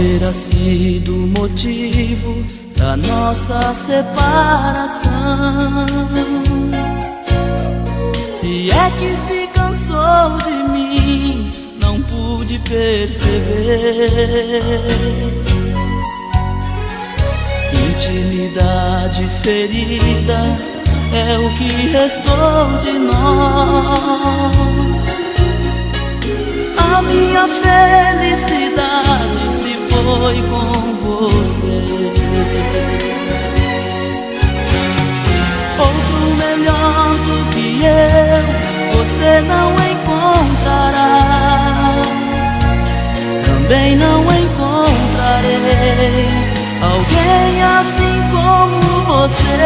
tenha sido motivo da nossa separação. Se é que se cansou de mim, não pude perceber. Intimidade ferida é o que restou de nós. Foi com você. Outro melhor do que eu, você não encontrará. Também não encontrarei alguém assim como você.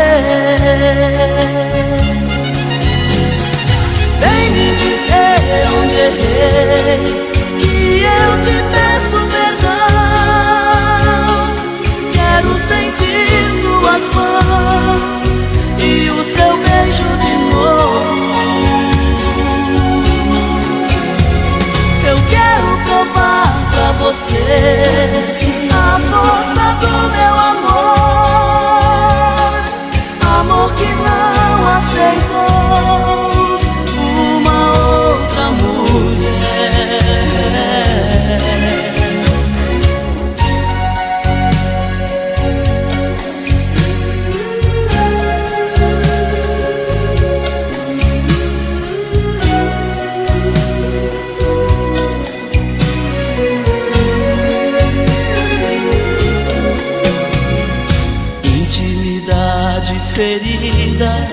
Vem me dizer onde errei, que eu te ferida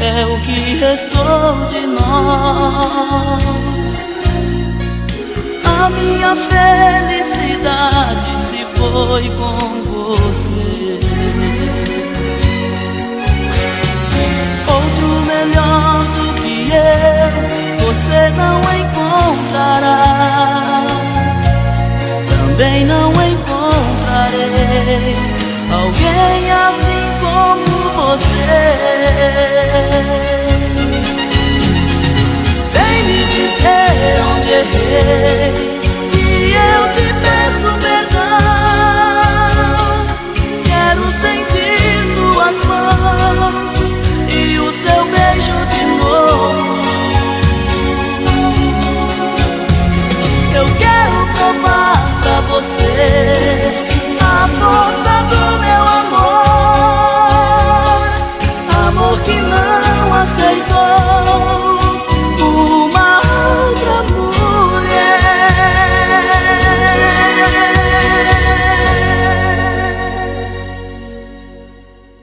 é o que restou de nós. A minha felicidade se foi com você. Outro melhor do que eu,